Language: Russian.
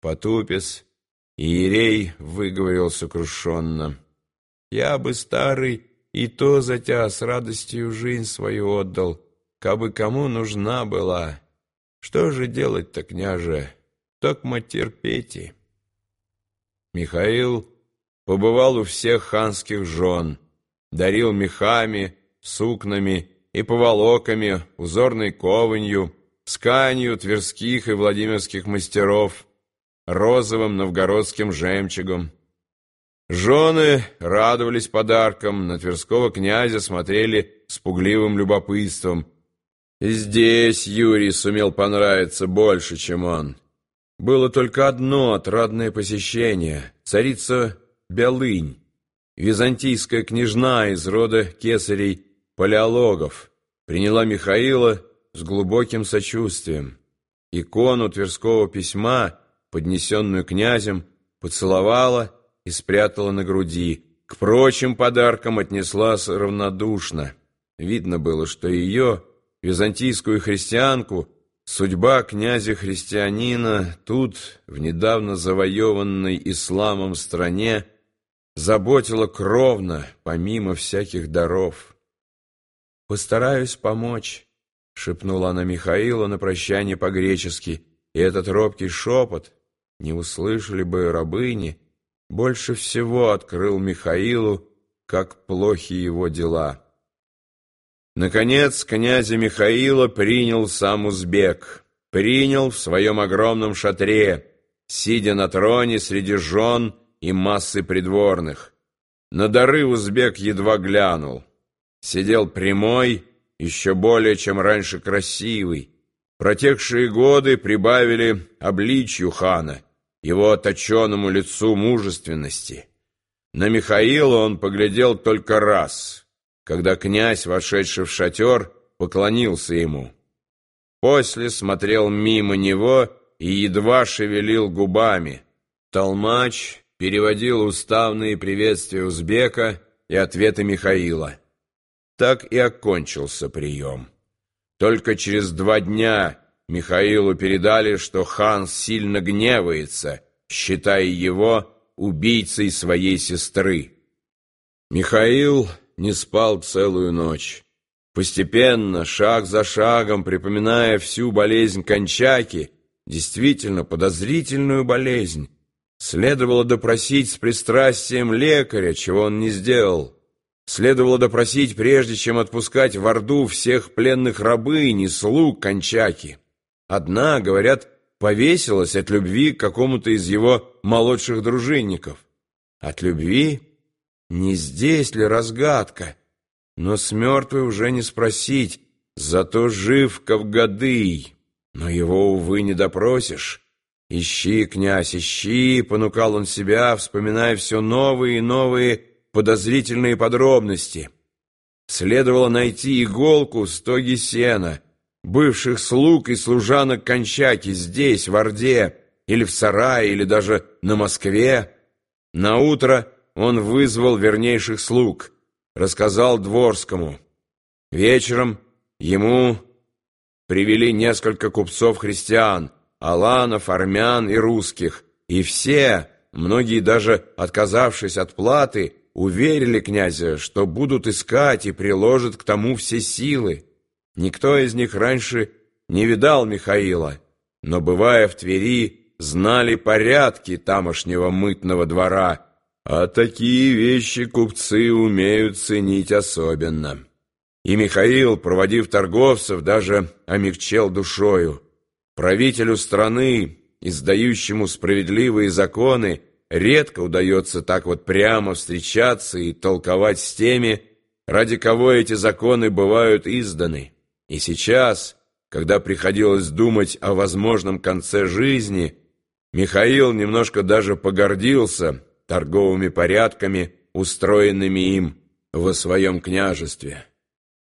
потупясь, Иерей выговорил сокрушенно. «Я бы, старый, и то за тебя с радостью жизнь свою отдал, кабы кому нужна была. Что же делать-то, княже? Токмо терпеть. Михаил побывал у всех ханских жен, дарил мехами, сукнами и поволоками, узорной кованью, сканью тверских и владимирских мастеров, розовым новгородским жемчугом. Жены радовались подаркам, на Тверского князя смотрели с пугливым любопытством. И здесь Юрий сумел понравиться больше, чем он. Было только одно отрадное посещение — царица Белынь, византийская княжна из рода кесарей-палеологов, приняла Михаила с глубоким сочувствием. Икону Тверского письма, поднесенную князем, поцеловала и спрятала на груди. К прочим подаркам отнеслась равнодушно. Видно было, что ее, византийскую христианку, судьба князя-христианина тут, в недавно завоеванной исламом стране, заботила кровно, помимо всяких даров. «Постараюсь помочь», — шепнула она Михаила на прощание по-гречески, и этот робкий шепот, не услышали бы рабыни, больше всего открыл Михаилу, как плохи его дела. Наконец, князя Михаила принял сам узбек, принял в своем огромном шатре, сидя на троне среди жен и массы придворных. На дары узбек едва глянул. Сидел прямой, еще более, чем раньше красивый. Протекшие годы прибавили обличью хана — его точенному лицу мужественности. На Михаила он поглядел только раз, когда князь, вошедший в шатер, поклонился ему. После смотрел мимо него и едва шевелил губами. Толмач переводил уставные приветствия узбека и ответы Михаила. Так и окончился прием. Только через два дня Михаилу передали, что хан сильно гневается, считая его убийцей своей сестры. Михаил не спал целую ночь. Постепенно, шаг за шагом, припоминая всю болезнь Кончаки, действительно подозрительную болезнь, следовало допросить с пристрастием лекаря, чего он не сделал. Следовало допросить, прежде чем отпускать в Орду всех пленных рабынь и слуг Кончаки. Одна, говорят, повесилась от любви к какому-то из его молодших дружинников. От любви? Не здесь ли разгадка? Но с мертвой уже не спросить, зато жив Кавгадый. Но его, увы, не допросишь. «Ищи, князь, ищи!» — понукал он себя, вспоминая все новые и новые подозрительные подробности. Следовало найти иголку в стоге сена — бывших слуг и служанок Кончаки здесь, в Орде, или в сарае, или даже на Москве. На утро он вызвал вернейших слуг, рассказал Дворскому. Вечером ему привели несколько купцов-христиан, аланов, армян и русских, и все, многие даже отказавшись от платы, уверили князя, что будут искать и приложат к тому все силы. Никто из них раньше не видал Михаила, но, бывая в Твери, знали порядки тамошнего мытного двора, а такие вещи купцы умеют ценить особенно. И Михаил, проводив торговцев, даже омягчел душою. Правителю страны, издающему справедливые законы, редко удается так вот прямо встречаться и толковать с теми, ради кого эти законы бывают изданы. И сейчас, когда приходилось думать о возможном конце жизни, Михаил немножко даже погордился торговыми порядками, устроенными им во своем княжестве.